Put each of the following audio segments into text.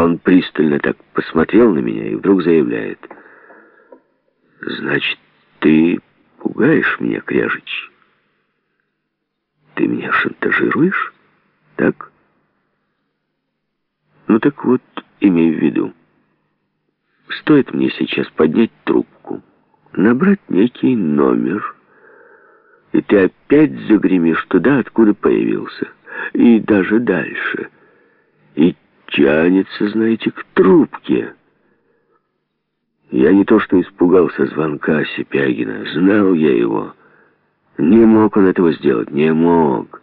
А он пристально так посмотрел на меня и вдруг заявляет. «Значит, ты пугаешь меня, Кряжич? Ты меня шантажируешь? Так?» «Ну так вот, имей в виду. Стоит мне сейчас поднять трубку, набрать некий номер, и ты опять загремишь туда, откуда появился, и даже дальше» тянется, знаете, к трубке. Я не то что испугался звонка Сипягина, знал я его. Не мог он этого сделать, не мог.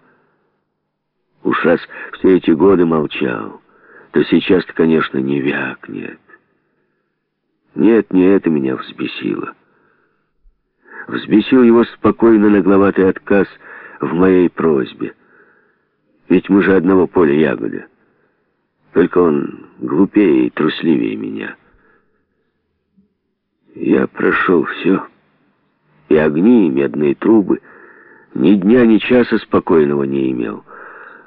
Уж раз все эти годы молчал, то сейчас-то, конечно, не вякнет. Нет, не это меня взбесило. Взбесил его спокойно нагловатый отказ в моей просьбе. Ведь мы же одного поля ягода. Только он глупее и трусливее меня. Я прошел все. И огни, и медные трубы. Ни дня, ни часа спокойного не имел.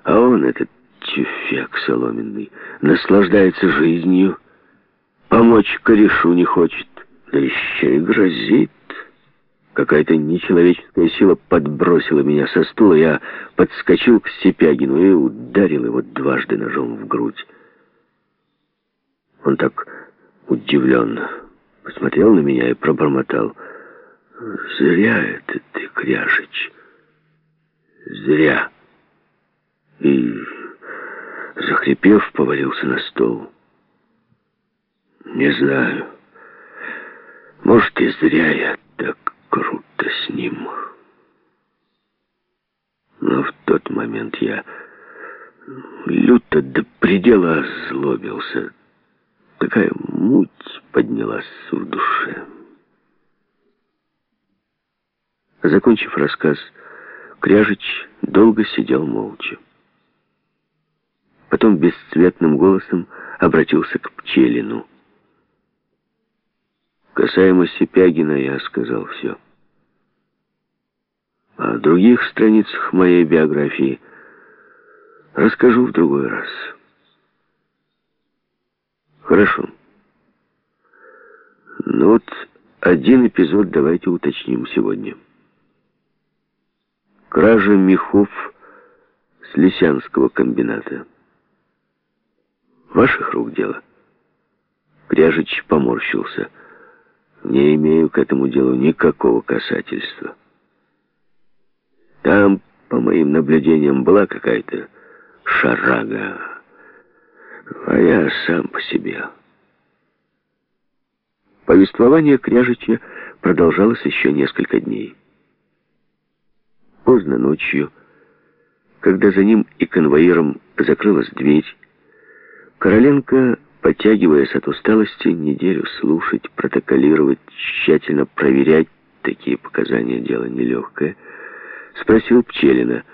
А он, этот тюфяк соломенный, наслаждается жизнью. Помочь корешу не хочет. Да еще и грозит. Какая-то нечеловеческая сила подбросила меня со стула. Я подскочил к Сипягину и ударил его дважды ножом в грудь. Он так удивленно посмотрел на меня и пробормотал. «Зря это ты, Кряжич, зря!» И, захрипев, повалился на стол. «Не знаю, может, и зря я так круто с ним». Но в тот момент я люто до предела озлобился, Такая муть поднялась в душе. Закончив рассказ, Кряжич долго сидел молча. Потом бесцветным голосом обратился к Пчелину. Касаемо Сипягина я сказал все. О других страницах моей биографии расскажу в другой раз. Хорошо. Ну вот один эпизод давайте уточним сегодня. Кража мехов с Лисянского комбината. Ваших рук дело. Кряжич поморщился. Не имею к этому делу никакого касательства. Там, по моим наблюдениям, была какая-то шарага я сам по себе. Повествование княжича продолжалось еще несколько дней. Поздно ночью, когда за ним и конвоиром закрылась дверь, Короленко, подтягиваясь от усталости, неделю слушать, протоколировать, тщательно проверять такие показания дело нелегкое, спросил Пчелина,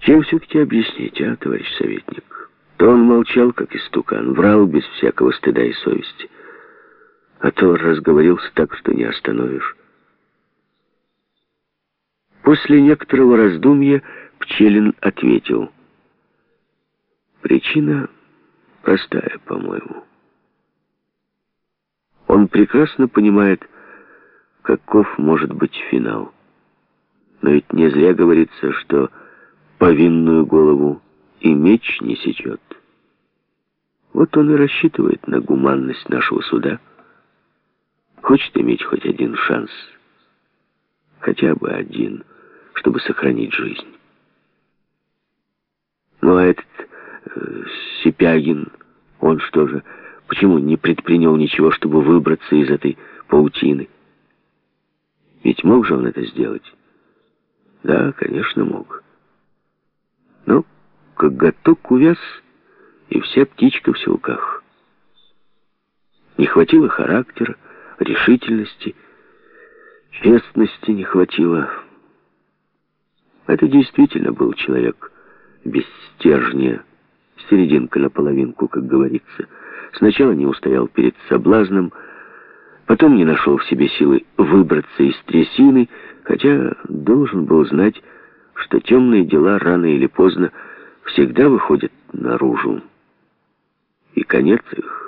чем все-таки объяснить, а, товарищ советник? То он молчал, как истукан, врал без всякого стыда и совести. А то разговорился так, что не остановишь. После некоторого раздумья Пчелин ответил. Причина простая, по-моему. Он прекрасно понимает, каков может быть финал. Но ведь не зря говорится, что повинную голову и меч не сечет. Вот он и рассчитывает на гуманность нашего суда. Хочет иметь хоть один шанс, хотя бы один, чтобы сохранить жизнь. Ну а этот э, Сипягин, он что же, почему не предпринял ничего, чтобы выбраться из этой паутины? Ведь мог же он это сделать? Да, конечно, мог. Как готок увяз, и вся птичка в силках. Не хватило характера, решительности, честности не хватило. Это действительно был человек без стержня, серединка на половинку, как говорится. Сначала не устоял перед соблазном, потом не нашел в себе силы выбраться из трясины, хотя должен был знать, что темные дела рано или поздно всегда выходят наружу. и конец их.